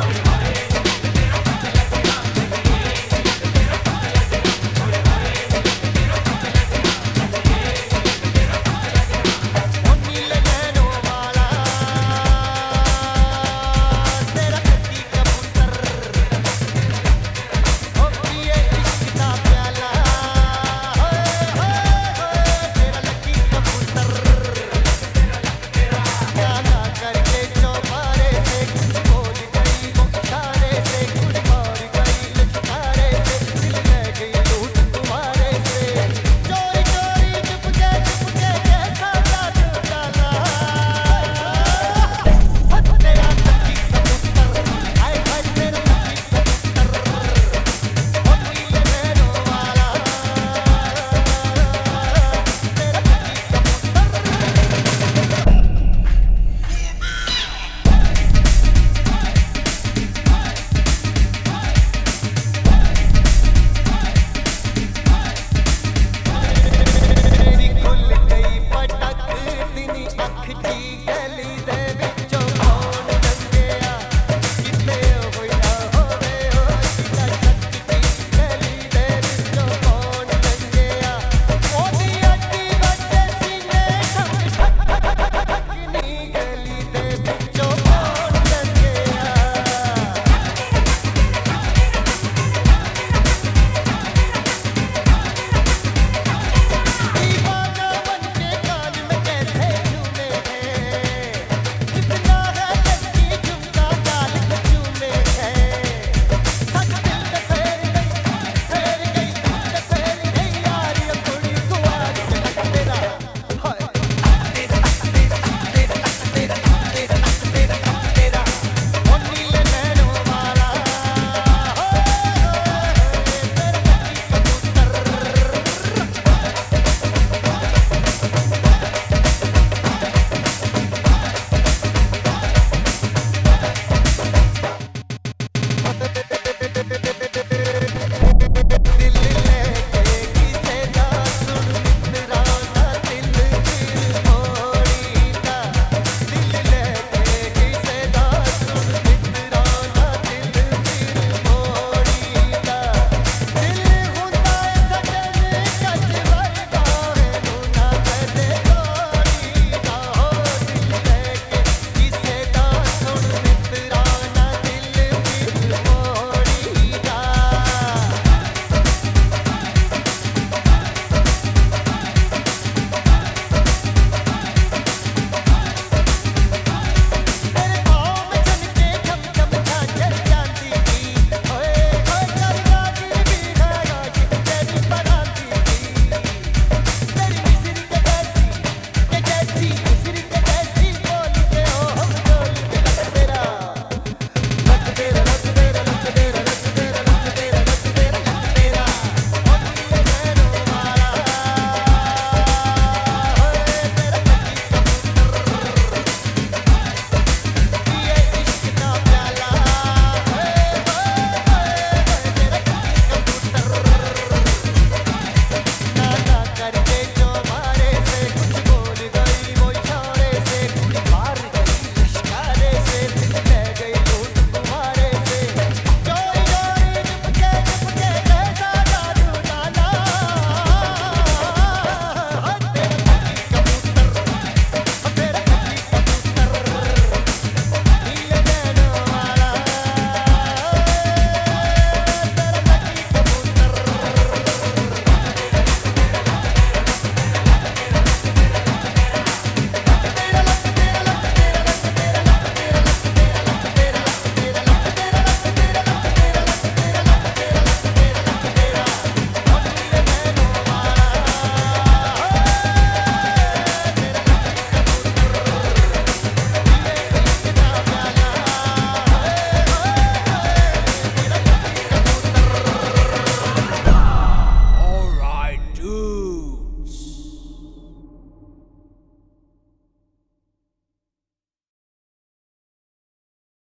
Boom.